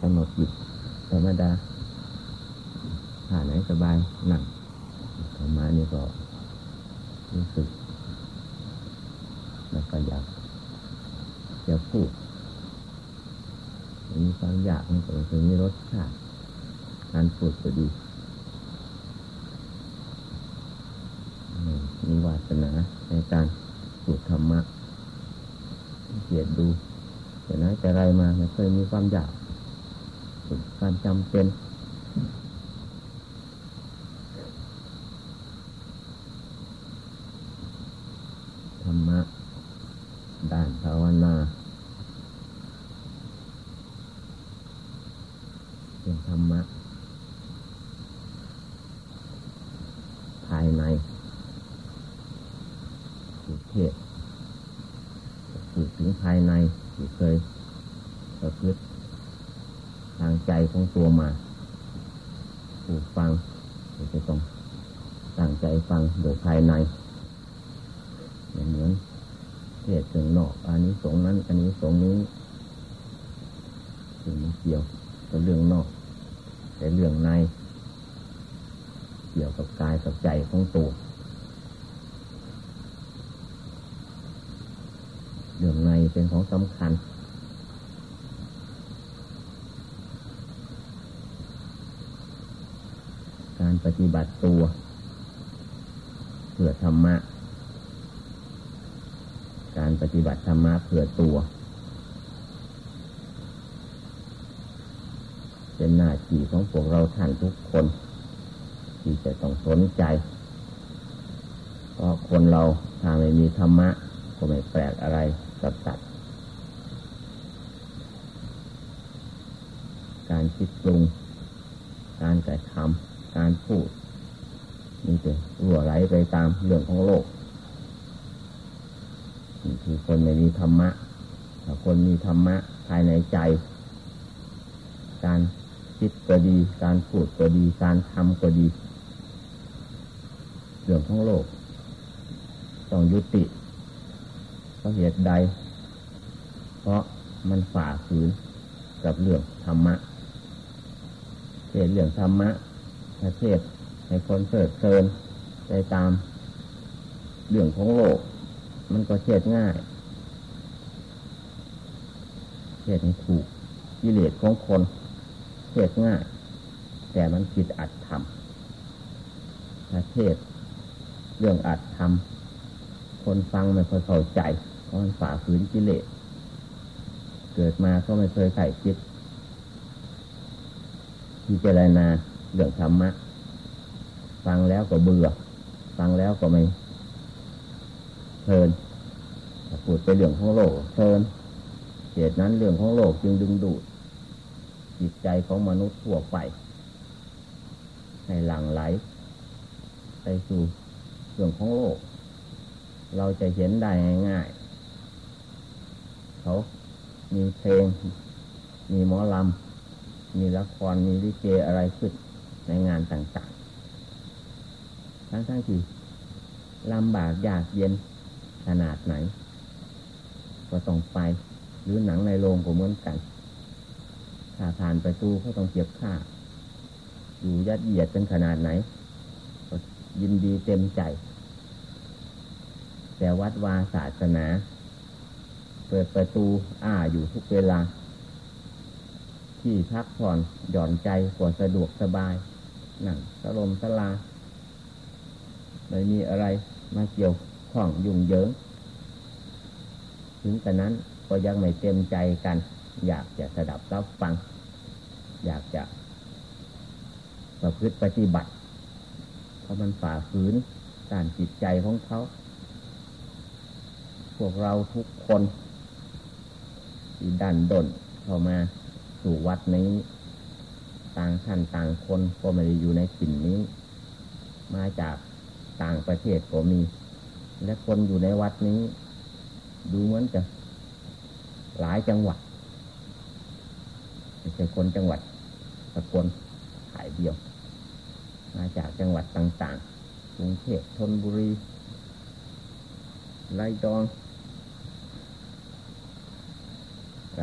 กำหนดหยุดธรรมดาท่าไหนสบายนั่งธรรมะนี่ก็รู้สึก แล้วก็อยากจะพูดมีความอยากมันก็จะมีรสชาติการพูดก็ดีมีวาสนาในการพูดธรรมะเกียดดูแต่นั้นแต่ไรมาไม่เคยมีความอยาก การจำเป็นธรรมะด้านภาวนาเป็นธรรมะภายในสุเทศพูดถึงภายในที่เคยประพฤติทางใจของตัวมาผู้ฟังจะต้องตั้งใจฟังโดยภายในเหมือนเทศถึงนอก อันนี้สงนั้น อันนี้สงนี้ถึงมันเกี่ยวกับเรื่องนอก แต่เรื่องใน เกี่ยวกับกายกับใจของ ตัว เรื่องในเป็นของสำคัญ การปฏิบัติตัวเพื่อธรรมะ การปฏิบัติธรรมะเพื่อตัว เป็นหน้าที่ของพวกเราท่านทุกคน ที่จะต้องสนใจ เพราะคนเราถ้าไม่มีธรรมะ ก็ไม่แปลกอะไรกับสัตว์การคิดปรุง การกระทำการพูดนี่จะรั่วไหลไปตามเรื่องของโลกนี่คือคนไม่มีธรรมะถ้าคนมีธรรมะภายในใจ การคิดก็ดี การพูดก็ดี การทำก็ดี เรื่องของโลก ต้องยุติเพราะเหตุใด เพราะมันฝ่าฝืนกับเรื่องธรรมะเทศเรื่องธรรมะประเทศให้คนเพลิดเพลินไปตาม เรื่องของโลก มันก็เทศง่ายเทศให้ถูกกิเลสของคนเทศง่าย แต่มันผิดอัดทำประเทศเรื่องอัดทำ คนฟังไม่ค่อยเข้าใจเพราะมันฝ่าฝืนกิเลสเกิดมาก็ไม่เคยใส่คิดพิจารณาเรื่องธรรมะ ฟังแล้วก็เบื่อ ฟังแล้วก็ไม่เพลินพูดไปเรื่องของโลกเพลินเหตุนั้นเรื่องของโลกจึงดึงดูดจิตใจของมนุษย์ทั่วไป ให้หลั่งไหล ไปสู่เรื่องของโลก เราจะเห็นได้ง่ายๆเขามีเพลง มีหมอลำ มีละคร มีลิเกอะไรขึ้นในงานต่างๆ ทั้งทั้งที่ลำบากยากเย็นขนาดไหน ก็ต้องไป หรือหนังในโรงก็เหมือนกันถ้าผ่านประตูก็ต้องเก็บค่า อยู่ยัดเยียดเป็นขนาดไหนก็ยินดีเต็มใจ แต่วัดวาศาสนา เปิดประตูอ้าอยู่ทุกเวลา ที่พักผ่อนหย่อนใจกว่าสะดวกสบายนั่งสลมสลาไม่มีอะไรมาเกี่ยวข้องยุ่งเหยิงถึงแต่นั้นก็ยังไม่เต็มใจกัน อยากจะสดับรับฟัง อยากจะประพฤติปฏิบัติ เพราะมันฝ่าฝืนการจิตใจของเขา พวกเราทุกคนที่ดันดนเข้ามาสู่วัดนี้ ต่างท่านต่างคนก็ไม่ได้อยู่ในถิ่นนี้ มาจากต่างประเทศก็มี และคนอยู่ในวัดนี้ ดูเหมือนจะหลายจังหวัดไม่ใช่คนจังหวัดสกลถ่ายเดียว มาจากจังหวัดต่างๆกรุงเทพธนบุรี ไรยอง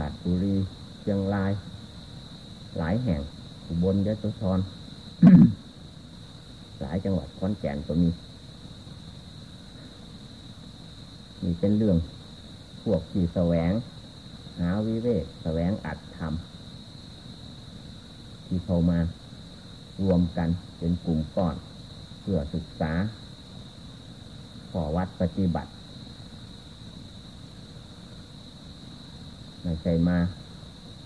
ราชบุรีเชียงราย หลายแห่งอุบลยโสธรหลายจังหวัดขอนแก่นก็มีนี่เป็นเรื่องพวกที่แสวง หาวิเวกแสวงอัดทำที่เข้ามารวมกันเป็นกลุ่มก้อน เพื่อศึกษาขอวัดปฏิบัติ ไม่ใช่มา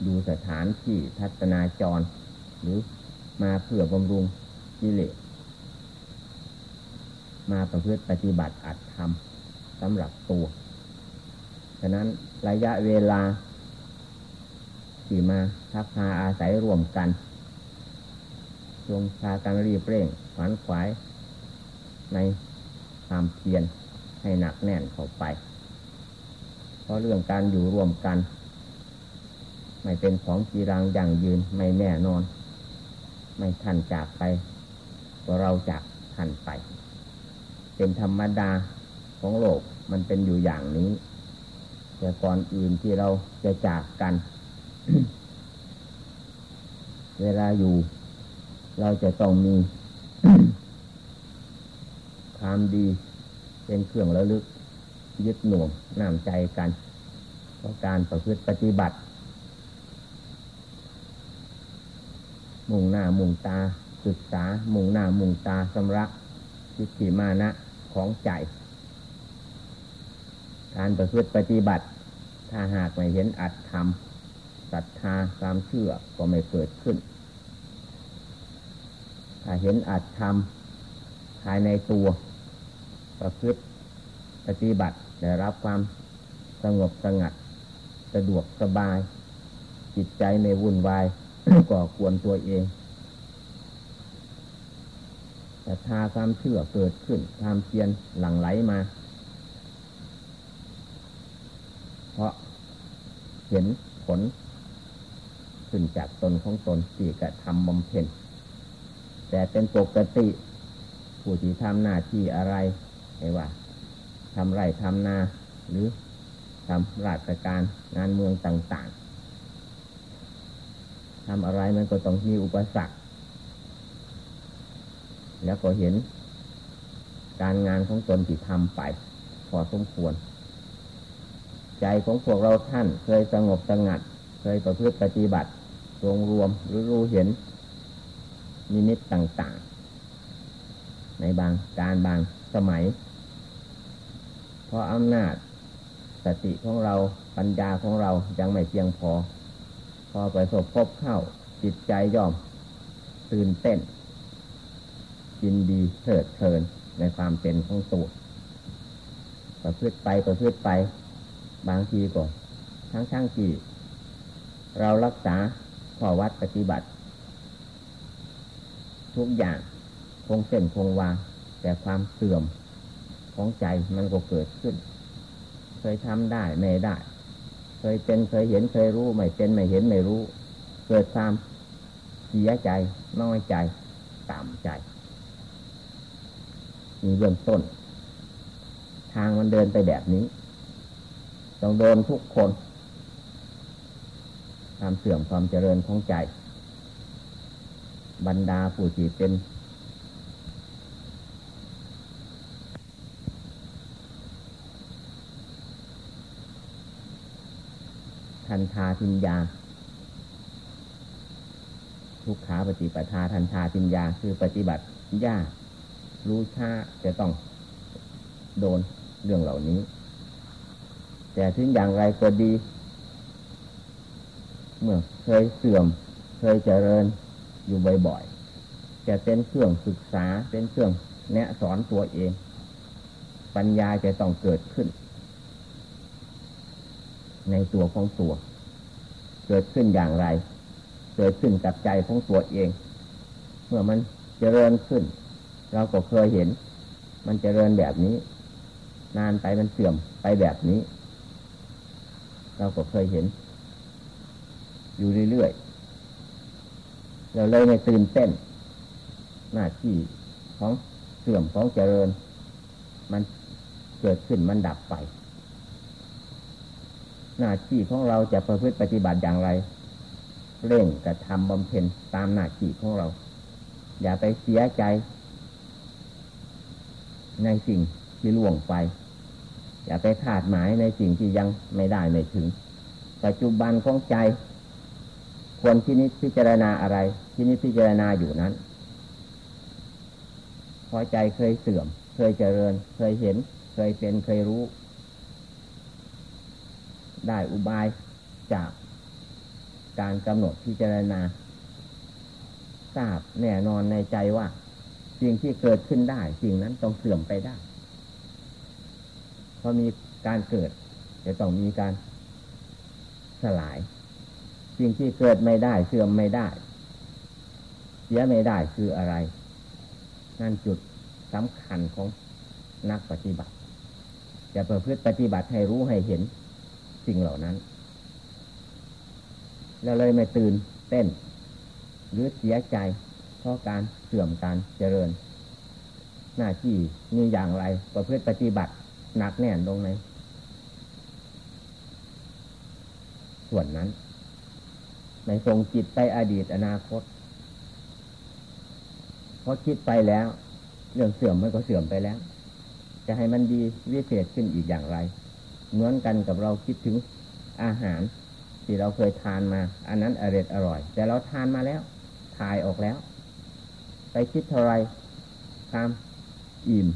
ดูสถานที่ทัศนาจร หรือมาเพื่อบำรุงกิเลสมาประพฤติปฏิบัติอัดทำสำหรับตัว ฉะนั้นระยะเวลา ที่มาทักพาอาศัยรวมกันจงพากันรีบเร่งขวนขวาย ในความเพียรให้หนักแน่นเข้าไป เพราะเรื่องการอยู่รวมกัน ไม่เป็นของจีรังอยั่งยืนไม่แน่นอน ไม่ทันจากไปก็เราจากทันไป เป็นธรรมดาของโลกมันเป็นอยู่อย่างนี้ แต่ก่อนอื่นที่เราจะจากกัน เวลาอยู่ เราจะต้องมีความดีเป็นเครื่องระลึกยึดหน่วงน้ำใจกันเพราะการประพฤติปฏิบัติ มุ่งหน้ามุ่งตา ศึกษา มุ่งหน้ามุ่งตาสำรักจิตติมานะของใจ การประพฤติปฏิบัติ ถ้าหากไม่เห็นอัตธรรมศรัทธาความเชื่อก็ไม่เกิดขึ้น ถ้าเห็นอัตธรรมภายในตัว ประพฤติปฏิบัติได้รับความสงบสงัด สะดวกสบาย จิตใจไม่วุ่นวาย ก่อควรตัวเองแต่ทาความเชื่อเกิดขึ้นความเพียรหลั่งไหลมา เพราะเห็นผลขึ้นจากตนของตนที่กระทำบำเพ็ญแต่เป็นปกติ ผู้ที่ทำหน้าที่อะไรไม่ว่าทำไร่ทำนาหรือทำราชการงานเมืองต่าง ๆ ทำอะไรมันก็ต้องมีอุปสรรค แล้วก็เห็น การงานของตนที่ทำไป พอสมควร ใจของพวกเราท่านเคยสงบสงัด เคยประพฤติปฏิบัติรวมรวมหรือรู้เห็น นิมิตต่างๆ ในบางการบางสมัย เพราะอำนาจสติของเราปัญญาของเรายังไม่เพียงพอ พอไปสบพบเข้า จิตใจยอม ตื่นเต้นยินดีเถิดเทินในความเป็นของตัวประพฤติไปประพฤติไป บางทีก็ทั้งทั้งที่เรารักษาข้อวัดปฏิบัติ ทุกอย่างคงเส้นคงวา แต่ความเสื่อมของใจมันก็เกิดขึ้น เคยทำได้ไม่ได้ ยเป็นเคยเห็นเคยรู้ไม่เป็นไม่เห็นไม่รู้ เกิดความเสียใจน้อยใจต่ำใจมีเบื้องต้น ทางมันเดินไปแบบนี้ ต้องโดนทุกคนความเสื่อมความเจริญของใจ บรรดาผู้ที่เป็น ทันทาทิญญา ทุกขาปฏิปทาทันทาทิญญาคือปฏิบัติยากรู้ช้าจะต้องโดนเรื่องเหล่านี้ แต่ถึงอย่างไรก็ดี เมื่อเคยเสื่อม เคยเจริญอยู่บ่อยๆจะเป็นเครื่องศึกษาเป็นเครื่องแนะสอนตัวเอง ปัญญาจะต้องเกิดขึ้น ในตัวของตัว เกิดขึ้นอย่างไร เกิดขึ้นกับใจของตัวเอง เมื่อมันเจริญขึ้น เราก็เคยเห็น มันเจริญแบบนี้ นานไปมันเสื่อมไปแบบนี้ เราก็เคยเห็น อยู่เรื่อยๆเราเลยไม่ตื่นเต้น หน้าที่ของเสื่อมของเจริญ มันเกิดขึ้นมันดับไป หน้าที่ของเราจะประพฤติปฏิบัติอย่างไร เร่งกระทำบำเพ็ญตามหน้าที่ของเรา อย่าไปเสียใจ ในสิ่งที่ล่วงไป อย่าไปขาดหมายในสิ่งที่ยังไม่ได้ไม่ถึง ปัจจุบันของใจ ควรที่นิพิจารณาอะไร ที่นิพิจารณาอยู่นั้นพอใจเคยเสื่อม เคยเจริญ เคยเห็น เคยเป็นเคยรู้ ได้อุบายจากการกำหนดพิจารณา ทราบแน่นอนในใจว่าสิ่งที่เกิดขึ้นได้ สิ่งนั้นต้องเสื่อมไปได้พราะมีการเกิด จะต้องมีการสลาย สิ่งที่เกิดไม่ได้ เสื่อมไม่ได้ เสียไม่ได้คืออะไร นั่นจุดสำคัญของนักปฏิบัติ จะประพฤติปฏิบัติให้รู้ให้เห็น สิ่งเหล่านั้น แล้วเลยไม่ตื่นเต้น หรือเสียใจ เพราะการเสื่อมการเจริญ หน้าที่มีอย่างไรประพฤติปฏิบัติหนักแน่นลงในส่วนนั้นไม่ทรงจิตไปอดีตอนาคตเพราะคิดไปแล้ว เรื่องเสื่อมมันก็เสื่อมไปแล้ว จะให้มันดีวิเศษขึ้นอีกอย่างไร เหมือนกันกับเราคิดถึงอาหาร ที่เราเคยทานมา อันนั้นอร่อยอร่อย แต่เราทานมาแล้วถ่ายออกแล้ว ไปคิดเท่าไรความอิ่ม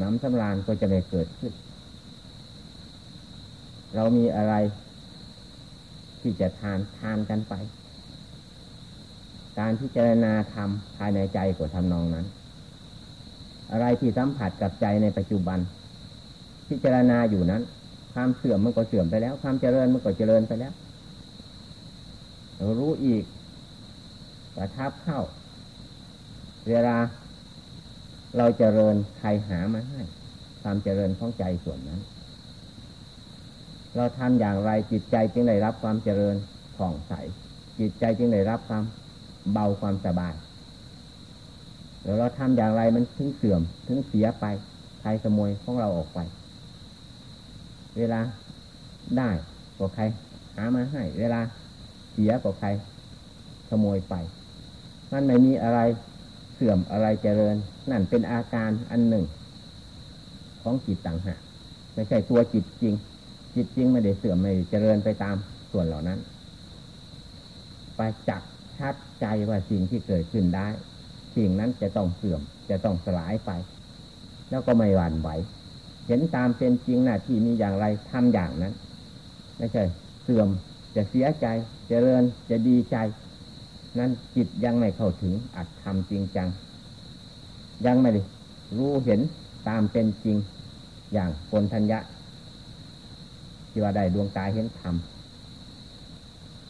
น้ำสำราญก็จะไม่เกิดขึ้น เรามีอะไร ที่จะทานทานกันไป การพิจารณาธรรมภายในใจก็ทำนองนั้น อะไรที่สัมผัสกับใจในปัจจุบัน พิจารณาอยู่นั้น ความเสื่อมมันก็เสื่อมไปแล้ว ความเจริญมันก็เจริญไปแล้ว รู้อีกประทับเข้า เวลา เราเจริญใครหามาให้ ความเจริญของใจส่วนนั้น เราทำอย่างไรจิตใจจึงได้รับความเจริญผ่องใส จิตใจจึงได้รับความเบาความสบายแล้วเราทำอย่างไรมันถึงเสื่อมถึงเสียไปใครขโมยของเราออกไป เวลาได้ก็ใคร หามาให้ เวลาเสียก็ใคร ขโมยไป มันไม่มีอะไรเสื่อมอะไรเจริญ นั่นเป็นอาการอันหนึ่ง ของจิตต่างหากไม่ใช่ตัวจิตจริง จิตจริงไม่ได้เสื่อมไม่เจริญไปตามส่วนเหล่านั้นไปจักชัดใจว่าสิ่งที่เกิดขึ้นได้ สิ่งนั้นจะต้องเสื่อมจะต้องสลายไป แล้วก็ไม่หวั่นไหว เห็นตามเป็นจริงหน้าที่มีอย่างไรทำอย่างนั้น ไม่ใช่ เสื่อมจะเสียใจจเจริญจะดีใจ นั้นจิตยังไม่เข้าถึงอัดทำจริงจัง ยังไม่ได้รู้เห็นตามเป็นจริงอย่างคนทัญญะ ที่ว่าได้ดวงตาเห็นธรรม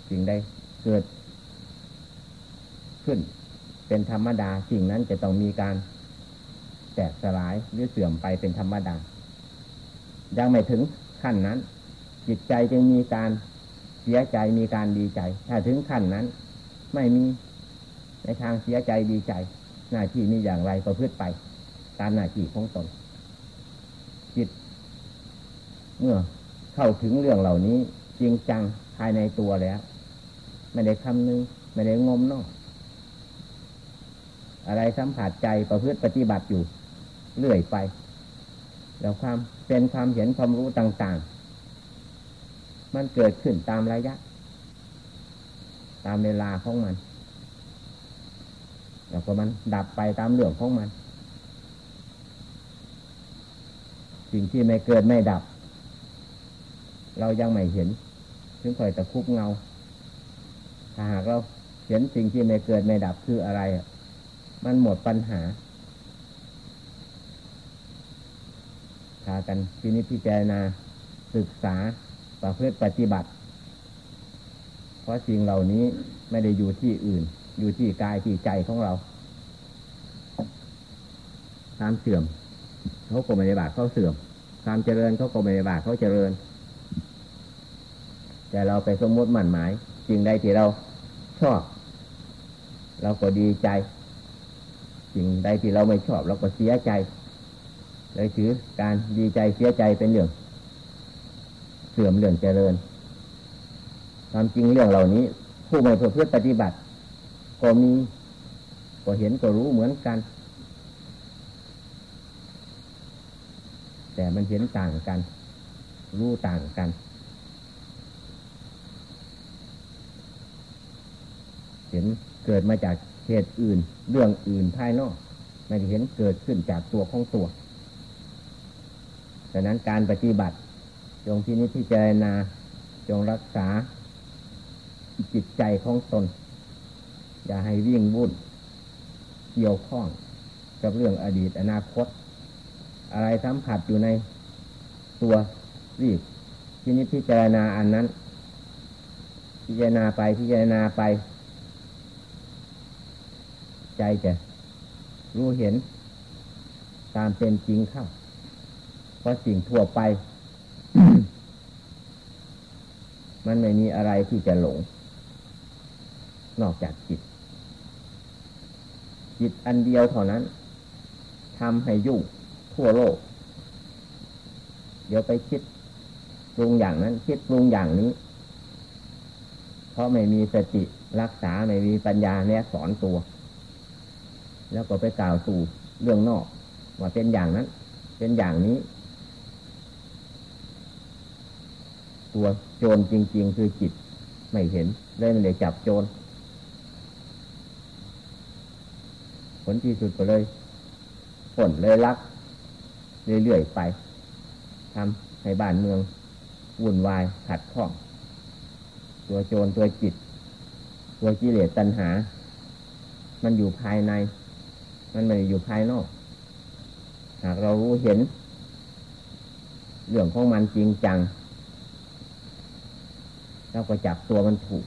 สิ่งใดเกิดขึ้น เป็นธรรมดาสิ่งนั้นจะต้องมีการแตกสลายหรือเสื่อมไปเป็นธรรมดา ยังไม่ถึงขั้นนั้น จิตใจจึงมีการเสียใจมีการดีใจ ถ้าถึงขั้นนั้น ไม่มีในทางเสียใจดีใจ หน้าที่มีอย่างไรประพฤติไป ตามหน้าที่ของตนจิต เมื่อเข้าถึงเรื่องเหล่านี้ จริงจังภายในตัวแล้ว ไม่ได้คำนึงไม่ได้งมนอกอะไรสัมผัสใจประพฤติปฏิบัติอยู่ เรื่อยไป แล้วความเป็นความเห็นความรู้ต่างๆ มันเกิดขึ้นตามระยะ ตามเวลาของมัน แล้วก็มันดับไปตามเรื่องของมัน สิ่งที่ไม่เกิดไม่ดับ เรายังไม่เห็น ถึงคอยตะคุบเงา ถ้าหากเราเห็นสิ่งที่ไม่เกิดไม่ดับคืออะไร มันหมดปัญหา พากันที่นี้พิจารณาศึกษาประพฤติปฏิบัติ เพราะสิ่งเหล่านี้ไม่ได้อยู่ที่อื่น อยู่ที่กายที่ใจของเราความเสื่อมเขาก็ไม่ได้บาดเขาเสื่อมความเจริญเขาก็ไม่ได้บาดเขาเจริญ แต่เราไปสมมติหมั่นหมายสิ่งใดที่เราชอบ เราก็ดีใจ สิ่งใดที่เราไม่ชอบ เราก็เสียใจ เลยถือการดีใจเสียใจเป็นเรื่องเสื่อมเรื่องเจริญความจริงเรื่องเหล่านี้ ผู้ไม่ประพฤติปฏิบัติ ก็มีก็เห็นก็รู้เหมือนกัน แต่มันเห็นต่างกัน รู้ต่างกัน เห็นเกิดมาจากเหตุอื่น เรื่องอื่นภายนอก ไม่ได้เห็นเกิดขึ้นจากตัวของตัว ดังนั้นการปฏิบัติ จงที่นี้ที่เจรณาจงรักษาจิตใจของตน อย่าให้วิ่งวุ่น เกี่ยวข้องกับเรื่องอดีตอนาคต อะไรสัมผัสอยู่ในตัวรีบที่นี้พิจารณาอันนั้น พิจารณาไปพิจารณาไป ใจจะรู้เห็นตามเป็นจริงเข้า ราะสิ่งทั่วไป มันไม่มีอะไรที่จะหลง นอกจากจิต จิตอันเดียวเท่านั้นทำให้ยุ่งทั่วโลก เดี๋ยวไปคิดปรุงอย่างนั้น คิดปรุงอย่างนี้ เพราะไม่มีสติรักษาไม่มีปัญญาแนะสอนตัว แล้วก็ไปกล่าวสู่เรื่องนอก ว่าเป็นอย่างนั้น เป็นอย่างนี้ ตัวโจรจริง ๆ คือจิต ไม่เห็นเลยไม่ได้จับโจรผลที่สุดก็เลยผลเลยรักเรื่อยๆไปทำให้บ้านเมืองวุ่นวายขัดข้อง ตัวโจรตัวจิต ตัวกิเลสตัณหา มันอยู่ภายใน มันไม่ได้อยู่ภายนอก หากเรารู้เห็น เรื่องของมันจริงจัง เราก็จับตัวมันถูก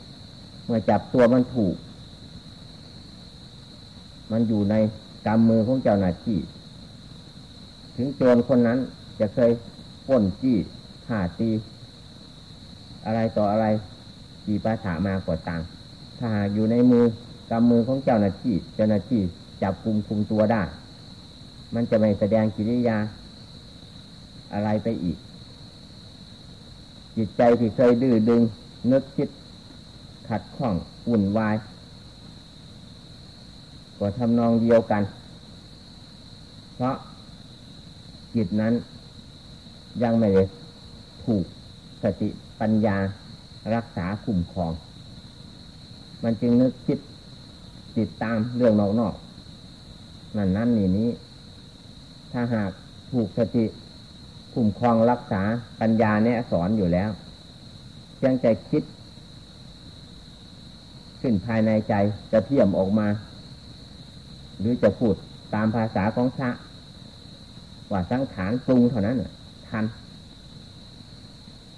เมื่อจับตัวมันถูก มันอยู่ในกำมือของเจ้าหน้าที่ ถึงโจรคนนั้นจะเคยป้นจี้ข่าตี อะไรต่ออะไรจีปาถามากว่าต่าง ถ้าหากอยู่ในมือกำมือของเจ้าหน้าที่ เจ้าหน้าที่จับคุมคุมตัวได้ มันจะไม่แสดงกิริยา อะไรไปอีก จิตใจที่เคยดื้อดึง นึกคิดขัดข้องวุ่นวายก็ทำนองเดียวกัน เพราะจิตนั้นยังไม่ได้ถูกสติปัญญารักษาคุ้มครอง มันจึงนึกคิดติดตามเรื่องนอกๆนั่นนั่นนี่นี้ ถ้าหากถูกสติคุ้มครองรักษาปัญญาเนี่ยสอนอยู่แล้ว เพียงใจคิด ขึ้นภายในใจจะเทียมออกมา หรือจะพูดตามภาษาของพระว่าสังขารปรุงเท่านั้นทัน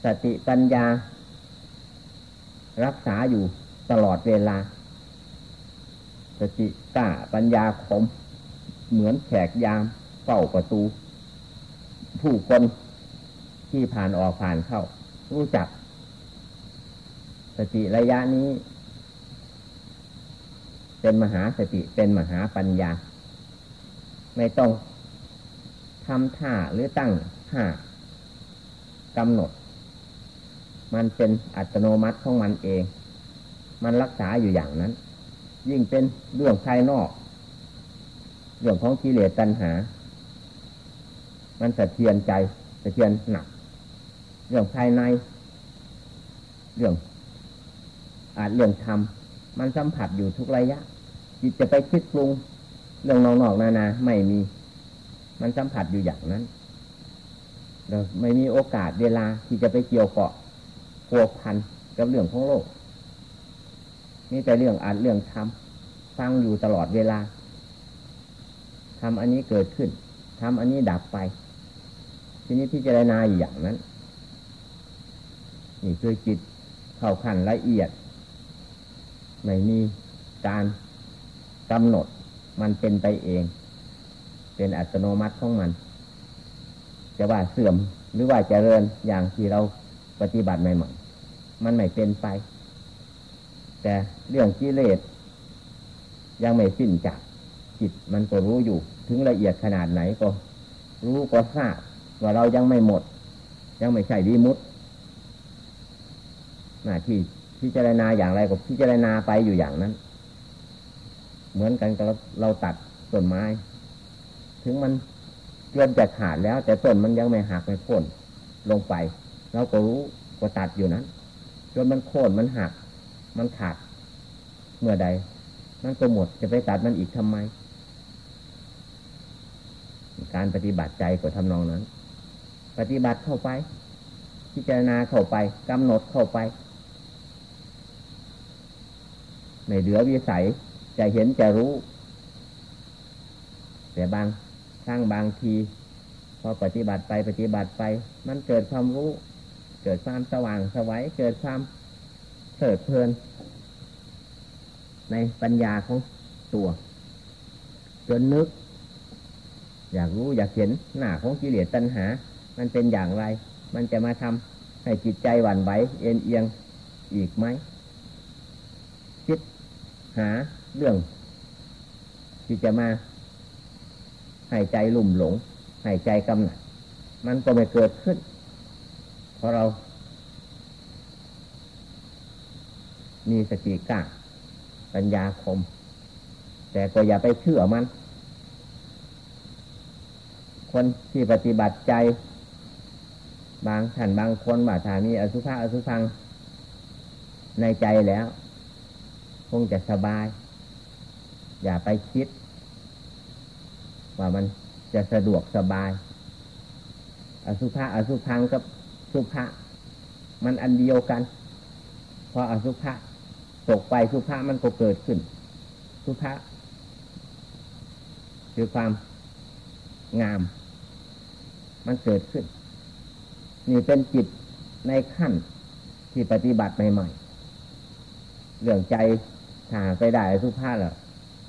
สติปัญญา รักษาอยู่ตลอดเวลา สติกล้าปัญญาคมเหมือนแขกยามเฝ้าประตู ผู้คนที่ผ่านออกผ่านเข้า รู้จัก ติระยะนี้ เป็นมหาสติเป็นมหาปัญญา ไม่ต้องทำท่าหรือตั้งท่ากำหนด มันเป็นอัตโนมัติของมันเอง มันรักษาอยู่อย่างนั้น ยิ่งเป็นเรื่องภายนอก เรื่องของกิเลสตัณหา มันสะเทือนใจสะเทือนหนัก เรื่องภายใน เรื่อง เรื่องธรรมมันสัมผัสอยู่ทุกระยะ จิตจะไปคิดปรุงเรื่องนอกๆนานาไม่มี มันสัมผัสอยู่อย่างนั้นเราไม่มีโอกาสเวลาที่จะไปเกี่ยวเกาะพัวพันกับเรื่องของโลกนี่แต่เรื่องอ่านเรื่องทำฟังอยู่ตลอดเวลาทำอันนี้เกิดขึ้นทำอันนี้ดับไป ทีนี้พิจารณาอย่างนั้น นี่คือจิตเข้าขั้นละเอียด ไม่มีการกำหนดมันเป็นไปเอง เป็นอัตโนมัติของมัน จะว่าเสื่อมหรือว่าเจริญอย่างที่เราปฏิบัติใหม่ๆมันไม่เป็นไป แต่เรื่องกิเลสยังไม่สิ้นจากจิตมันก็รู้อยู่ ถึงละเอียดขนาดไหนก็ รู้ก็ทราบว่าเรายังไม่หมด ยังไม่ใช่ดีมุดหน้าที่ พิจารณาอย่างไรก็พิจารณาไปอยู่อย่างนั้น เหมือนกันกับเราตัดต้นไม้ ถึงมันเริ่มจะขาดแล้ว แต่ต้นมันยังไม่หักไม่โค่นลงไปเราก็รู้ก็ตัดอยู่นั้นจนมันโค่นมันหัก มันขาดเมื่อใดมันก็หมดจะไปตัดมันอีกทำไม การปฏิบัติใจก็ทำนองนั้น ปฏิบัติเข้าไป พิจารณาเข้าไปกำหนดเข้าไป ไม่เหลือวิสัย จะเห็นจะรู้ แต่บางครั้งบางที พอปฏิบัติไปปฏิบัติไป มันเกิดความรู้ เกิดความสว่างสวัยเกิดความเสดเพลิน ในปัญญาของตัว จนนึก อยากรู้อยากเห็นหน้าของกิเลสตัณหา มันเป็นอย่างไร มันจะมาทำให้จิตใจหวั่นไหวเอ็นเอียงอีกไหมคิด หาเรื่อง ที่จะมาให้ใจลุ่มหลงให้ใจกำหนัดมันก็ไม่เกิดขึ้น เพราะเรา มีสติกล้าปัญญาคม แต่ก็อย่าไปเชื่อมัน คนที่ปฏิบัติใจ บางท่านบางคนบาทามีอสุภะอสุพังในใจแล้ว คงจะสบาย อย่าไปคิด ว่ามันจะสะดวกสบาย อสุภะอสุพังกับสุภะมันอันเดียวกันพออสุภะตกไปสุภะมันก็เกิดขึ้น สุภะคือความงาม มันเกิดขึ้น นี่เป็นจิตในขั้นที่ปฏิบัติใหม่ๆ เรื่องใจ ถ้าไปได้สุภาพแล้ว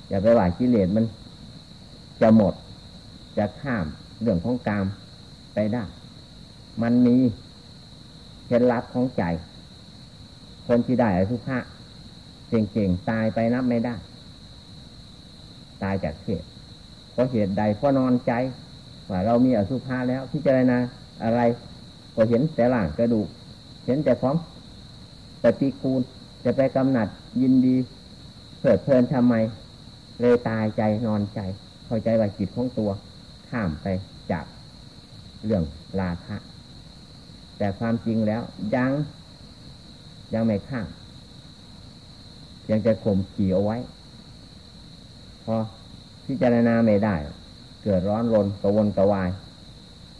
อย่าไปว่ากิเลสมันจะหมด จะข้ามเรื่องของกามไปได้ มันมีเคล็ดลับของใจ คนที่ได้อสุภะเก่งๆ ตายไปนับไม่ได้ ตายจากเหตุเพราะเหตุใดเพราะนอนใจ ว่าเรามีอสุภะแล้วพิจารณาอะไร ก็เห็นแต่หลังกระดูก เห็นแต่ของปฏิกูลจะไปกำหนัดยินดี เพลิดเพลินทำไม เลยตายใจนอนใจ เข้าใจว่าจิตของตัว ข้ามไปจากเรื่องราคะ แต่ความจริงแล้วยังยังไม่ข้าม ยังจะข่มขี่เอาไว้ พอพิจารณาไม่ได้ เกิดร้อนรนกระวนกระวาย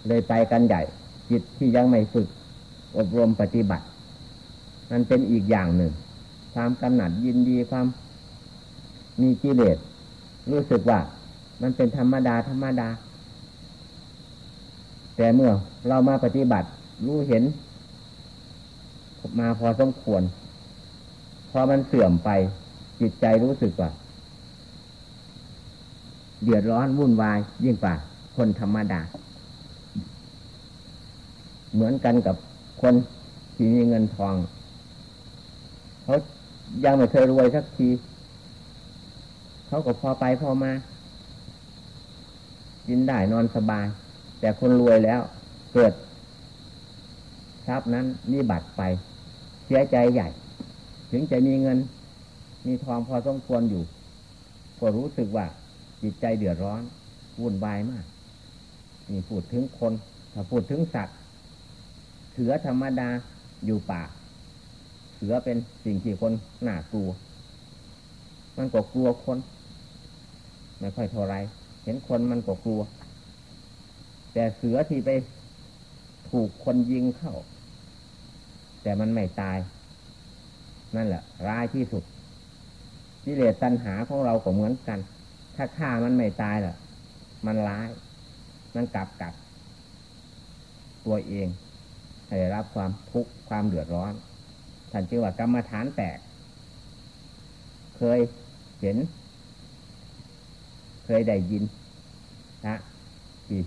เลยไปกันใหญ่ จิตที่ยังไม่ฝึก อบรมปฏิบัติ มันเป็นอีกอย่างหนึ่ง ความกำหนัดยินดีความ มีกิเลสรู้สึกว่า มันเป็นธรรมดาธรรมดา แต่เมื่อเรามาปฏิบัติ รู้เห็น มาพอสมควร พอมันเสื่อมไป จิตใจรู้สึกว่า เดือดร้อนวุ่นวาย ยิ่งกว่า คนธรรมดา เหมือนกันกับคนที่มีเงินทองเขายังไม่เคยรวยสักที เขาก็พอไปพอมา กินได้นอนสบาย แต่คนรวยแล้ว เกิดทรัพย์นั้นนี่บัตรไป เสียใจใหญ่ ถึงจะมีเงิน มีทองพอสมควรอยู่ ก็รู้สึกว่า จิตใจเดือดร้อนวุ่นวายมาก นี่พูดถึงคน ถ้าพูดถึงสัตว์เสือธรรมดาอยู่ป่า เสือเป็นสิ่งที่คนหน่ากลัว มันก็กลัวคน ไม่ค่อยเท่าไร เห็นคนมันก็กลัว แต่เสือที่ไปถูกคนยิงเข้า แต่มันไม่ตาย นั่นแหละ ร้ายที่สุดกิเลสตัณหาของเราก็เหมือนกัน ถ้าฆ่ามันไม่ตายล่ะ มันร้าย มันกลับกัด ตัวเองให้รับความทุกข์ความเดือดร้อน ท่านจึงว่ากรรมฐานแตก เคยเห็น เคยได้ยินนะที่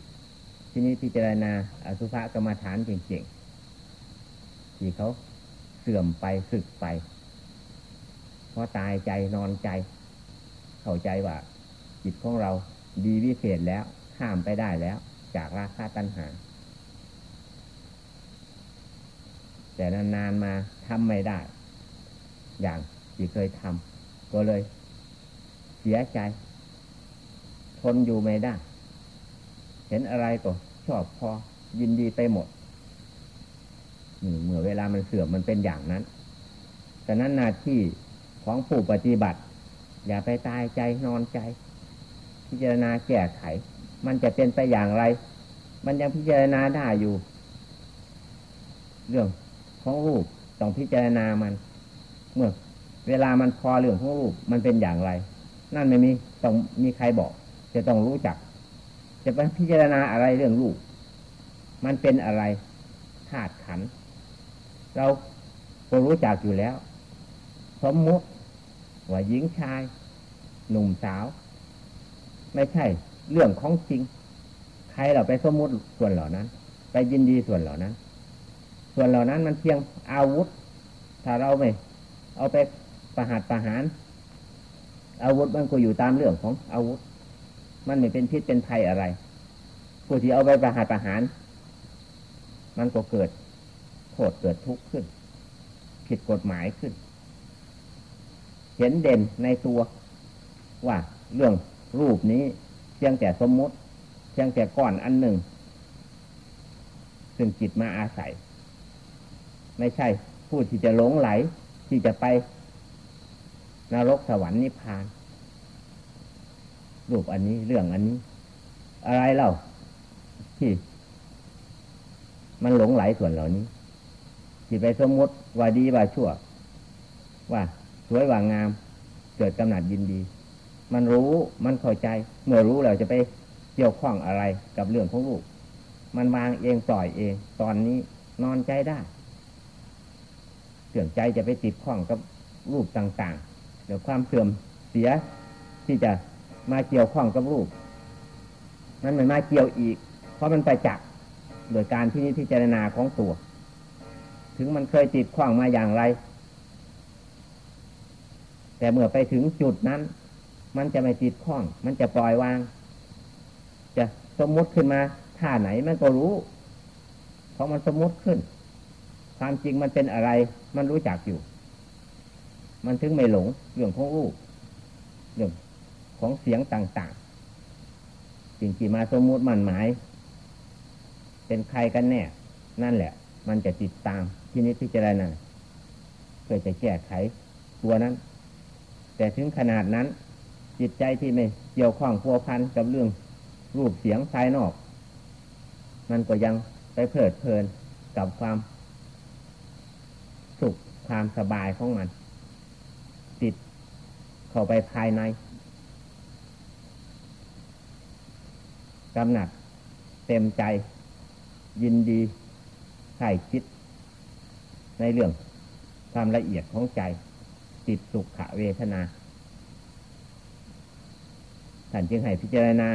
ที่นี้พิจารณาอสุภกรรมฐานเก่งๆที่เขาเสื่อมไปสึกไป เพราะตายใจนอนใจ เข้าใจว่าจิตของเราดีวิเศษแล้วข้ามไปได้แล้ว จากราคาตัณหา แต่นานๆมาทำไม่ได้ อย่างที่เคยทำก็เลยเสียใจ นอยู่ไม่ได้ เห็นอะไรก็ชอบพอยินดีไปหมดเมื่อเวลามันเสื่อมมันเป็นอย่างนั้นแต่นั้นหน้าที่ของผู้ปฏิบัติ อย่าไปตายใจนอนใจ พิจารณาแก้ไข มันจะเป็นไปอย่างไร มันยังพิจารณาได้อยู่ เรื่องของรูปต้องพิจารณามัน เมื่อ เวลามันพอเรื่องของรูปมันเป็นอย่างไร นั่นไม่มีต้องมีใครบอก จะต้องรู้จัก จะไปพิจารณาอะไรเรื่องรูปมันเป็นอะไรธาตุขัน เราก็รู้จักอยู่แล้ว สมมติว่าหญิงชาย หนุ่มสาว ไม่ใช่เรื่องของจริง ใครเราไปสมมติส่วนเหล่านั้น ไปยินดีส่วนเหล่านั้น ส่วนเหล่านั้นมันเพียงอาวุธ ถ้าเราไม่ เอาไปประหัตประหาร อาวุธมันก็อยู่ตามเรื่องของอาวุธ มันไม่เป็นพิษเป็นภัยอะไร ผู้ที่เอาไปประหัตประหาร มันก็เกิดโทษเกิดทุกข์ขึ้น ผิดกฎหมายขึ้น เห็นเด่นในตัวว่าเรื่องรูปนี้เพียงแต่สมมติ เพียงแต่ก้อนอันหนึ่ง ซึ่งจิตมาอาศัย ไม่ใช่ผู้ที่จะหลงไหลที่จะไปนรกสวรรค์นิพพาน รูปอันนี้เรื่องอันนี้ อะไรเล่าที่ มันหลงไหลส่วนเหล่านี้ที่ไปสมมติว่าดีว่าชั่ว ว่าสวยว่างาม เกิดกำหนัดยินดี มันรู้มันเข้าใจ เมื่อรู้เราจะไปเกี่ยวข้องอะไรกับเรื่องของรูปมันวางเองปล่อยเอง ตอนนี้นอนใจได้เสื่อมใจจะไปติดข้องกับรูปต่างๆเดี๋ยวความเสื่อมเสียที่จะ มาเกี่ยวข้องกับรูปมันไม่มาเกี่ยวอีก เพราะมันไปจับโดยการที่นิพจารณาของตัว ถึงมันเคยติดข้องมาอย่างไร แต่เมื่อไปถึงจุดนั้น มันจะไม่ติดข้อง มันจะปล่อยวาง จะสมมติขึ้นมาท่าไหนมันก็รู้ เพราะมันสมมติขึ้น ความจริงมันเป็นอะไร มันรู้จักอยู่ มันถึงไม่หลงเรื่องของรูปเรื่อง ของเสียงต่างๆจริงๆมาสมมติมันหมาย เป็นใครกันแน่ นั่นแหละ มันจะติดตามที่นิพพิจารณาเพื่อจะแก้ไขตัวนั้น แต่ถึงขนาดนั้น จิตใจที่ไม่เกี่ยวข้องพัวพันกับเรื่องรูปเสียงภายนอก มันก็ยังไปเพลิดเพลินกับความสุขความสบายของมัน ติดเข้าไปภายใน กำหนัด เต็มใจ ยินดีใส่คิด ในเรื่องความละเอียดของใจ ติดสุขเวทนาท่านจึงให้พิจารณา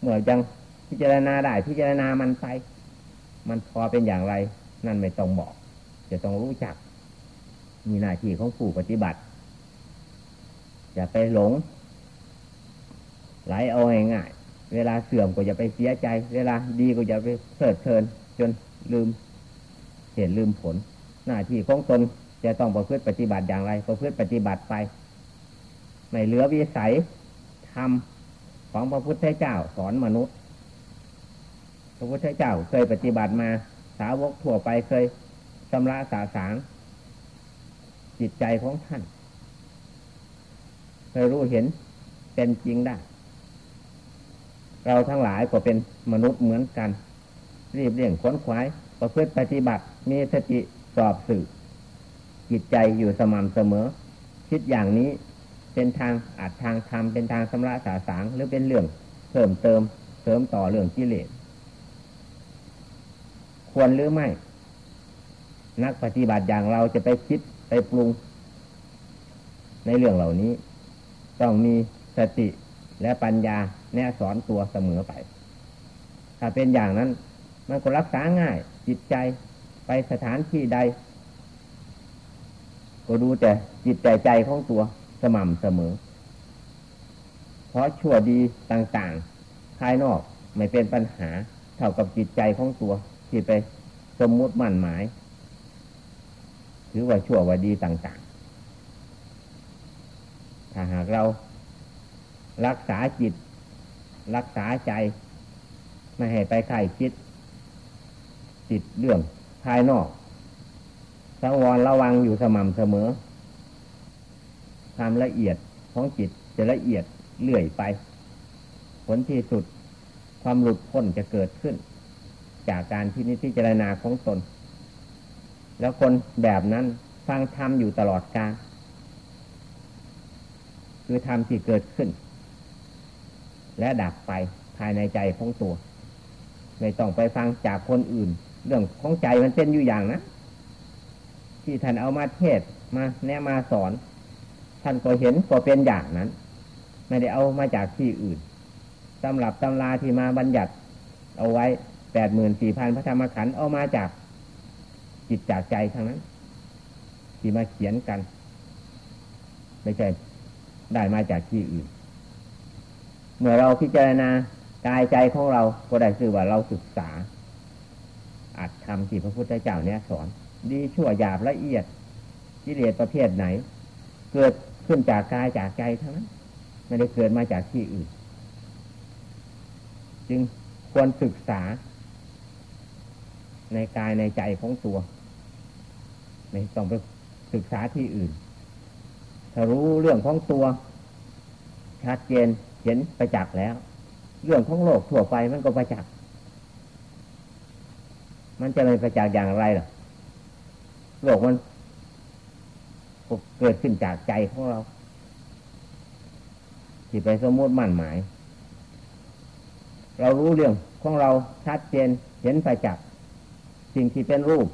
เมื่อยังพิจารณาได้พิจารณามันไป มันพอเป็นอย่างไร นั่นไม่ต้องบอก จะต้องรู้จัก มีหน้าที่ของผู้ปฏิบัติอย่าไปหลงไหลเอาง่าย เวลาเสื่อมก็อย่าไปเสียใจ เวลาดีก็อย่าไปเพลิดเพลิน จนลืมเห็นลืมผล หน้าที่ของตนจะต้องประพฤติปฏิบัติอย่างไรประพฤติปฏิบัติไปไม่เหลือวิสัยทำของพระพุทธเจ้าสอนมนุษย์ พระพุทธเจ้าเคยปฏิบัติมา สาวกทั่วไปเคยชำระสาสางจิตใจของท่าน เคยรู้เห็นเป็นจริงได้ เราทั้งหลายก็เป็นมนุษย์เหมือนกัน รีบเร่งขนขวาย ประพฤติปฏิบัติ มีสติสอบสื่อจิตใจอยู่สม่ำเสมอ คิดอย่างนี้เป็นทางอาจทางธรรมเป็นทางสำระสาสางหรือเป็นเรื่องเพิ่มเติมเสริมต่อเรื่องกิเลสควรหรือไม่ นักปฏิบัติอย่างเราจะไปคิดไปปรุง ในเรื่องเหล่านี้ ต้องมีสติ และปัญญาแนะสอนตัวเสมอไป ถ้าเป็นอย่างนั้น มันก็รักษาง่าย จิตใจไปสถานที่ใด ก็ดูแต่จิตใจใจของตัวสม่ำเสมอ เพราะชั่วดีต่างๆ ภายนอกไม่เป็นปัญหาเท่ากับจิตใจของตัว ที่ไปสมมุติมั่นหมายหรือว่าชั่วว่าดีต่างๆ ถ้าหากเรา รักษาจิต รักษาใจ ไม่ให้ไปไข่คิด จิตเรื่องภายนอกสังวรระวังอยู่สม่ำเสมอความละเอียดของจิตจะละเอียดเลื่อยไป ผลที่สุดความหลุดพ้นจะเกิดขึ้น จากการที่นิพจารณาของตน แล้วคนแบบนั้นฟังธรรมอยู่ตลอดกาลคือธรรมที่เกิดขึ้น และดับไปภายในใจของตัว ไม่ต้องไปฟังจากคนอื่น เรื่องของใจมันเป็นอยู่อย่างนะที่ท่านเอามาเทศมาแนะมาสอน ท่านก็เห็นก็เป็นอย่างนั้น ไม่ได้เอามาจากที่อื่นตำรับตำราที่มาบัญญัติ เอาไว้แปดหมื่นสี่พันพระธรรมขันธ์เอามาจากจิตจากใจทั้งนั้น ที่มาเขียนกัน ไม่ใช่ได้มาจากที่อื่น เมื่อเราพิจารณากายใจของเราก็ได้คือว่าเราศึกษาอัดทำที่พระพุทธเจ้าเนี่ยสอน ดีชั่วหยาบละเอียดกิเลสประเภทไหน เกิดขึ้นจากกายจากใจทั้งนั้นไม่ได้เกิดมาจากที่อื่น จึงควรศึกษา ในกายในใจของตัวไม่ต้องไปศึกษาที่อื่น ถ้ารู้เรื่องของตัวชัดเจน ห็นประจักษ์แล้ว เรื่องของโลกทั่วไปมันก็ประจักษ์มันจะไม่ประจักษ์อย่างไรหรอโลกมันเกิดขึ้นจากใจของเรา ที่ไปสมมติมั่นหมาย เรารู้เรื่องของเราชัดเจนเห็นประจักษ์สิ่งที่เป็นรูป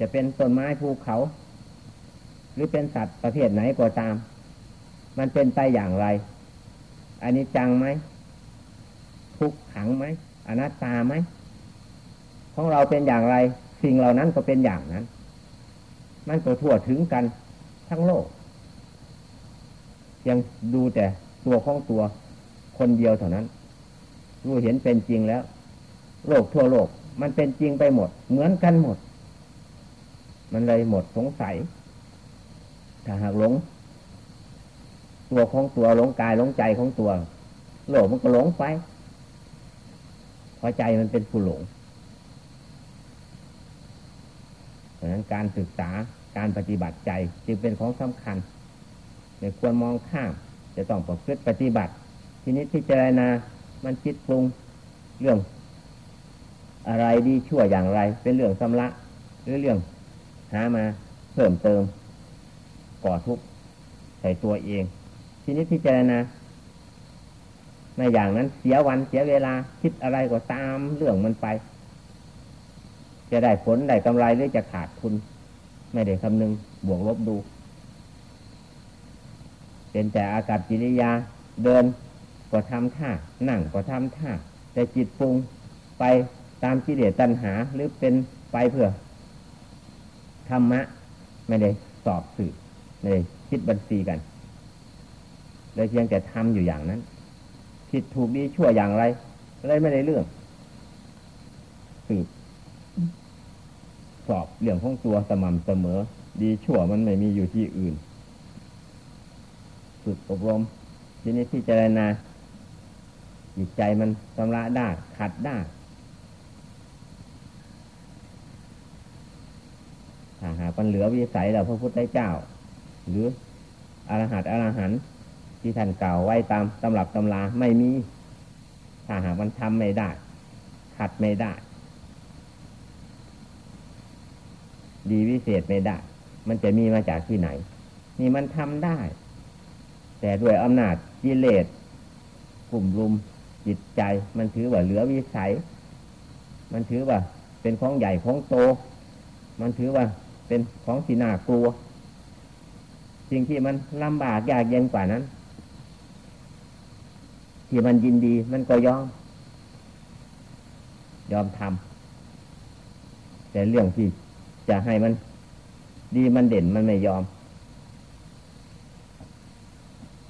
จะเป็นต้นไม้ภูเขา หรือเป็นสัตว์ประเภทไหนก็ตาม มันเป็นไปอย่างไร อันนี้จังไหมทุกขังไหมอนัตตาไหมของเราเป็นอย่างไร สิ่งเหล่านั้นก็เป็นอย่างนั้น มันก็ทั่วถึงกันทั้งโลก ยังดูแต่ตัวของตัวคนเดียวเท่านั้น รู้เห็นเป็นจริงแล้ว โลกทั่วโลก มันเป็นจริงไปหมด เหมือนกันหมด มันเลยหมดสงสัย ถ้าหากหลง ตัวของตัวหลงกายหลงใจของตัวโลกมันก็หลงไปเพราะใจมันเป็นผู้หลงเพราะนั้นการศึกษาการปฏิบัติใจจึงเป็นของสำคัญไม่ควรมองข้ามจะต้องประพฤติปฏิบัติ ทีนี้พิจารณามันคิดปรุงเรื่อง อะไรดีชั่วอย่างไร เป็นเรื่องสำละหรือเรื่องหามาเพิ่มเติมก่อทุกข์ใส่ตัวเอง ทีนี้พิจารณาในอย่างนั้นเสียวันเสียเวลาคิดอะไรก็ตามเรื่องมันไป จะได้ผลได้กำไรหรือจะขาดทุน ไม่ได้คำนึงบวกลบดู เป็นแต่อากับจิริยาเดินก็ทำท่านั่งก็ทำท่าแต่จิตปรุงไปตามกิเลสตัณหาหรือเป็นไปเพื่อธรรมะ ไม่ได้สอบสืบไม่ได้คิดบัญชีกัน เลยเพียงแต่ทำอยู่อย่างนั้น ผิดถูกดีชั่วอย่างไรเลยไม่ได้เรื่องสืบสอบเรื่องของตัวสม่ำเสมอ ดีชั่วมันไม่มีอยู่ที่อื่นฝึกอบรมทีนี้ที่เจรณาจิตใจมันชำระได้ขัดได้ถ้าหากมันเหลือวิสัยแล้วพระพุทธเจ้า หรืออรหัตอรหันต ที่ท่านกล่าวไว้ตามตำรับตำราไม่มี ถ้าหากมันทำไม่ได้ ขัดไม่ได้ ดีวิเศษไม่ได้ มันจะมีมาจากที่ไหน นี่มันทำได้ แต่ด้วยอำนาจกิเลสกลุ่มรุมจิตใจ มันถือว่าเหลือวิสัย มันถือว่าเป็นของใหญ่ของโต มันถือว่าเป็นของสีนากลัวสิ่งที่มันลำบากยากเย็นกว่านั้น ที่มันยินดี มันก็ยอม ยอมทำแต่เรื่องที่จะให้มันดีมันเด่นมันไม่ยอม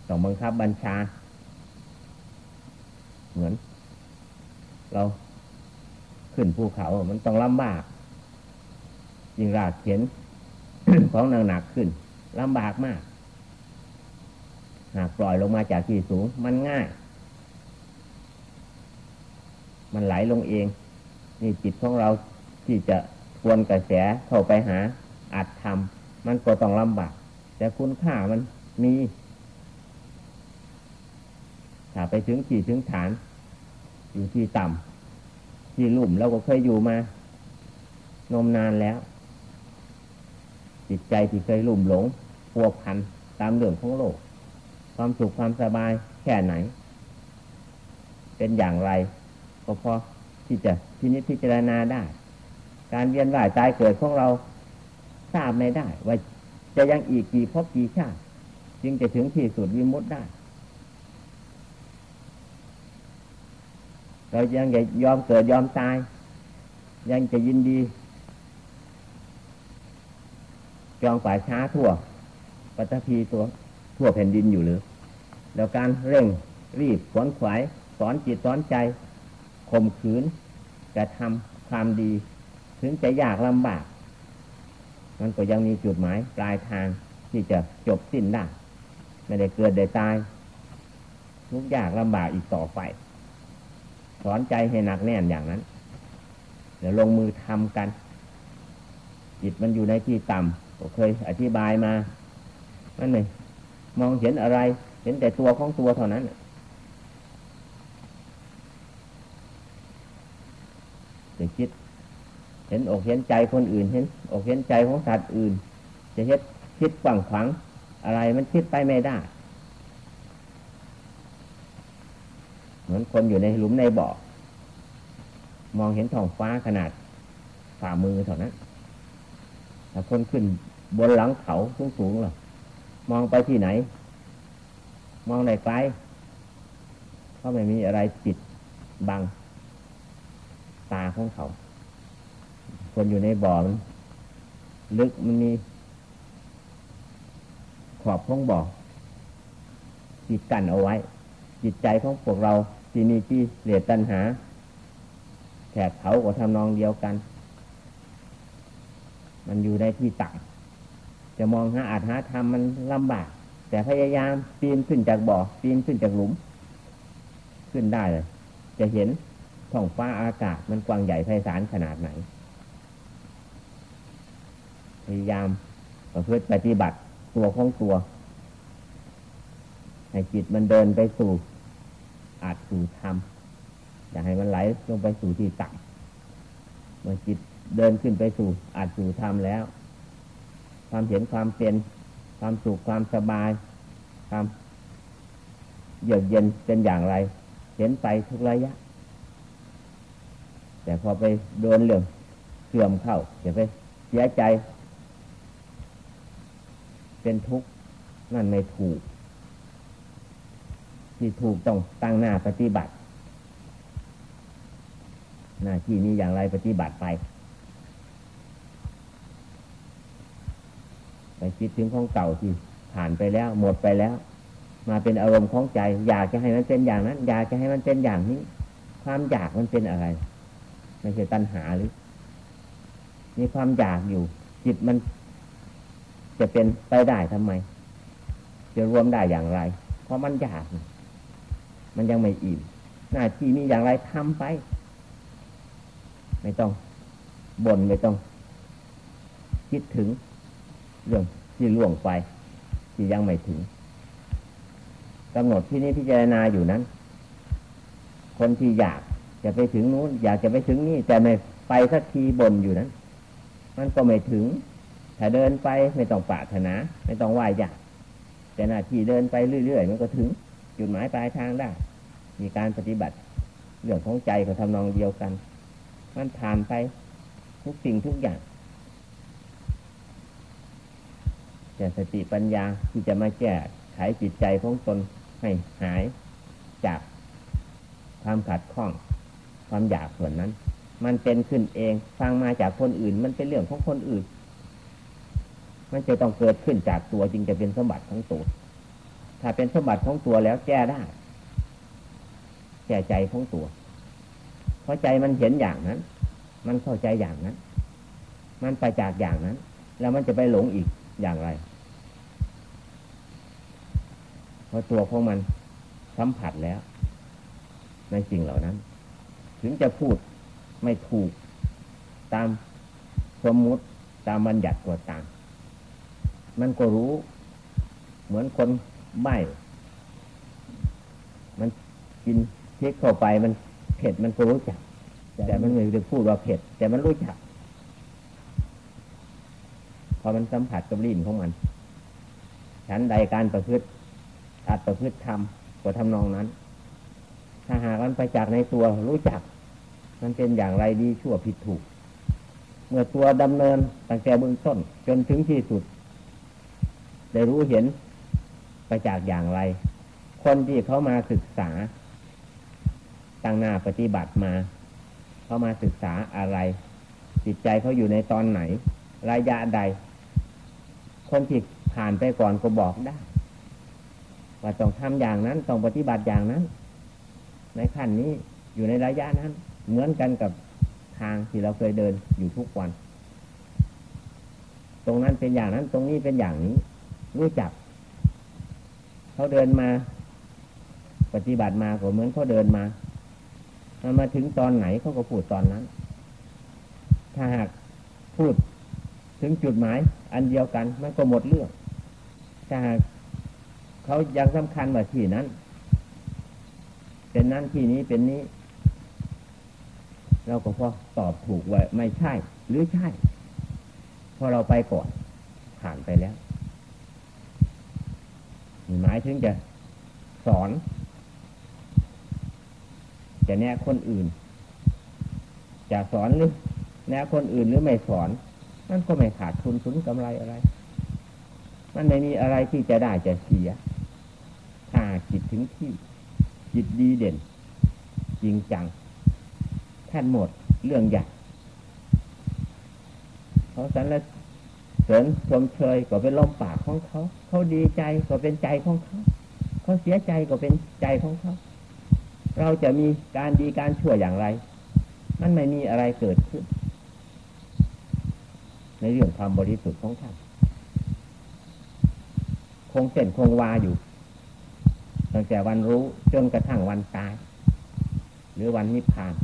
ต้องบังคับบัญชา เหมือน เราขึ้นภูเขา มันต้องลำบากยิ่งรากเข็นของหนักๆขึ้นลำบากมาก หากปล่อยลงมาจากที่สูง มันง่าย มันไหลลงเอง นี่จิตของเราที่จะควนกระแสเข้าไปหาอาจทำมันก็ต้องลำบากแต่คุณค่ามันมีถ้าไปถึงขีดถึงฐาน อยู่ที่ต่ำที่ลุ่มเราก็เคยอยู่มา นมนานแล้ว จิตใจที่เคยลุ่มหลงพัวพันตามเรื่องของโลก ความสุขความสบายแค่ไหน เป็นอย่างไร ก็พอที่จะพินิจพิจารณาได้ การเวียนว่ายตายเกิดของเราทราบไม่ได้ ว่าจะยังอีกกี่พบกี่ชาติจึงจะถึงที่สุดวิมุตได้ เรายังจะยอมเกิดยอมตาย ยังจะยินดี จองป่าช้าทั่วปัตภีตัวทั่วแผ่นดินอยู่หรือ แล้วการเร่งรีบขวนขวายสอนจิตสอนใจ ข่มขืนกระทำความดี ถึงจะยากลำบาก มันก็ยังมีจุดหมายปลายทางที่จะจบสิ้นได้ไม่ได้เกิดได้ตายทุกยากลำบากอีกต่อไป สอนใจให้หนักแน่นอย่างนั้น เดี๋ยวลงมือทำกัน จิตมันอยู่ในที่ต่ำก็เคยอธิบายมานั่นเองมองเห็นอะไร เห็นแต่ตัวของตัวเท่านั้น จะคิด เห็นอกเห็นใจคนอื่น เห็นอกเห็นใจของสัตว์อื่น จะเห็นคิดฝังขวางอะไรมันคิดไปไม่ได้ เหมือนคนอยู่ในหลุมในบ่อ มองเห็นท้องฟ้าขนาดฝ่ามือเท่านั้นถ้าคนขึ้นบนหลังเขาสูงๆหรอมองไปที่ไหน มองในไกลเพราะไม่มีอะไรปิดบัง ตาของเขา คนอยู่ในบ่อมันลึกมันมีขอบของบ่อจิตกันเอาไว้ จิตใจของพวกเราที่มีที่เหลียดตัณหาแถบเขาก็ทำนองเดียวกัน มันอยู่ในที่ต่ำจะมองหาอาจหาธรรมมันลำบาก แต่พยายามปีนขึ้นจากบ่อปีนขึ้นจากหลุม ขึ้นได้เลย จะเห็น ท้องฟ้าอากาศมันกว้างใหญ่ไพศาลขนาดไหน พยายามประพฤติปฏิบัติตัวของตัว ให้จิตมันเดินไปสู่อาจสู่ธรรมอย่าให้มันไหลลงไปสู่ที่ต่ำเมื่อจิตเดินขึ้นไปสู่อาจสู่ธรรมแล้ว ความเห็นความเป็นความสุขความสบายความเยือกเย็นเป็นอย่างไร เห็นไปทุกระยะ แต่พอไปโดนเรื่องเสื่อมเข้าจะไปเสียใจ เป็นทุกข์นั่นไม่ถูก ที่ถูกต้องตั้งหน้าปฏิบัติ หน้าที่นี้อย่างไรปฏิบัติไปไปคิดถึงของเก่าที่ผ่านไปแล้ว หมดไปแล้ว มาเป็นอารมณ์ของใจ อยากจะให้มันเป็นอย่างนั้น อยากจะให้มันเป็นอย่างนี้ ความอยากมันเป็นอะไร ไม่ใช่ตัณหาหรือ มีความอยากอยู่ จิตมันจะเป็นไปได้ทำไม จะรวมได้อย่างไร เพราะมันอยาก มันยังไม่อิ่มหน้าที่มีอย่างไรทำไป ไม่ต้องบน่นไม่ต้อง คิดถึง เรื่องที่ล่วงไป ที่ยังไม่ถึงกำหนดที่นี้พิจารณาอยู่นั้น คนที่อยาก จะไปถึงนู้น อยากจะไปถึงนี่ แต่ไม่ไปสักทีบนอยู่นั้น มันก็ไม่ถึง ถ้าเดินไปไม่ต้องปรารถนา ไม่ต้องไหวอยากแต่หน้าที่เดินไปเรื่อยๆมันก็ถึง จุดหมายปลายทางได้ มีการปฏิบัติ เรื่องของใจก็ทำนองเดียวกัน มันผ่านไปทุกสิ่งทุกอย่างแต่สติปัญญาที่จะมาแก้ไขจิตใจของตนให้หายจากความขัดข้อง ความอยากส่วนนั้น มันเป็นขึ้นเองฟังมาจากคนอื่น มันเป็นเรื่องของคนอื่น มันจะต้องเกิดขึ้นจากตัวจึงจะเป็นสมบัติของตัวถ้าเป็นสมบัติของตัวแล้วแก้ได้ แก้ใจของตัว เพราะใจมันเห็นอย่างนั้น มันเข้าใจอย่างนั้น มันไปจากอย่างนั้น แล้วมันจะไปหลงอีกอย่างไรฉราะตัวของมันสัมผัสแล้ว ในสิ่งเหล่านั้น ถึงจะพูดไม่ถูก ตามสมมุติตามบัญญัติก็ตาม มันก็รู้ เหมือนคนใบ้มันกินพริกเข้าไปมันเผ็ดมันก็รู้จัก แต่มันไม่ได้พูดว่าเผ็ด แต่มันรู้จัก พอมันสัมผัสกับลิ้นของมัน ฉันใดการประพฤติอาจประพฤติทำก็ทำนองนั้น ถ้าหากมันไปจากในตัวรู้จัก มันเป็นอย่างไรดีชั่วผิดถูก เมื่อตัวดำเนินตั้งแต่เบื้องต้น จนถึงที่สุด ได้รู้เห็นไปจากอย่างไร คนที่เขามาศึกษาตั้งหน้าปฏิบัติมา เขามาศึกษาอะไร จิตใจเขาอยู่ในตอนไหน ระยะใด คนที่ผ่านไปก่อนก็บอกได้ ว่าต้องทำอย่างนั้น ต้องปฏิบัติอย่างนั้น ในขั้นนี้อยู่ในระยะนั้น เหมือนกันกับทางที่เราเคยเดินอยู่ทุกวัน ตรงนั้นเป็นอย่างนั้นตรงนี้เป็นอย่างนี้รู้จัก เขาเดินมา ปฏิบัติมาก็เหมือนเขาเดินมามันมาถึงตอนไหนเขาก็พูดตอนนั้น ถ้าหากพูดถึงจุดหมายอันเดียวกันมันก็หมดเรื่อง ถ้าหากเขายังสำคัญว่าที่นั้น เป็นนั้นที่นี้เป็นนี้ เราก็พอตอบถูกว่าไม่ใช่ หรือใช่พราะเราไปก่อนผ่านไปแล้วหมายถึงจะสอน จะแนะคนอื่น จะสอนหรือแนะคนอื่นหรือไม่สอนนั่นก็ไม่ขาดทุนทุนกำไรอะไร มันไม่มีอะไรที่จะได้จะเสีย ถ้าจิตถึงที่ จิตดีเด่น จริงจัง ท่านหมดเรื่องใหญ่เขาสรรเสริญชมเชยก็เป็นลมปากของเขา เขาดีใจก็เป็นใจของเขา เขาเสียใจก็เป็นใจของเขา เราจะมีการดีการชั่วอย่างไร มันไม่มีอะไรเกิดขึ้น ในเรื่องความบริสุทธิ์ของท่านคงเส้นคงวาอยู่ตั้งแต่วันรู้จนกระทั่งวันตาย หรือวันนิพพาน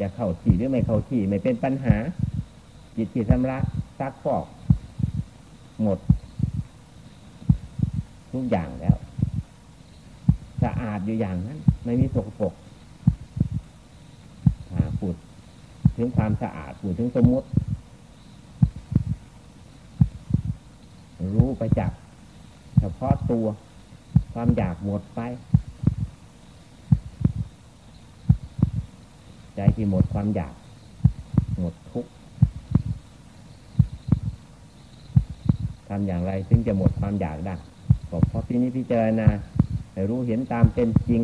จะเข้าที่หรือไม่เข้าที่ไม่เป็นปัญหา จิตที่ชำระซักฟอก หมด ทุกอย่างแล้วสะอาดอยู่อย่างนั้น ไม่มีสกปรกพูดถึงความสะอาดพูดถึงสมมติ รู้ไปจากเฉพาะตัวความอยากหมดไป ใจ ที่หมดความอยาก หมดทุกข์ทำอย่างไรถึงจะหมดความอยากได้ก็เพราะที่นี้พิจารณาให้รู้เห็นตามเป็นจริง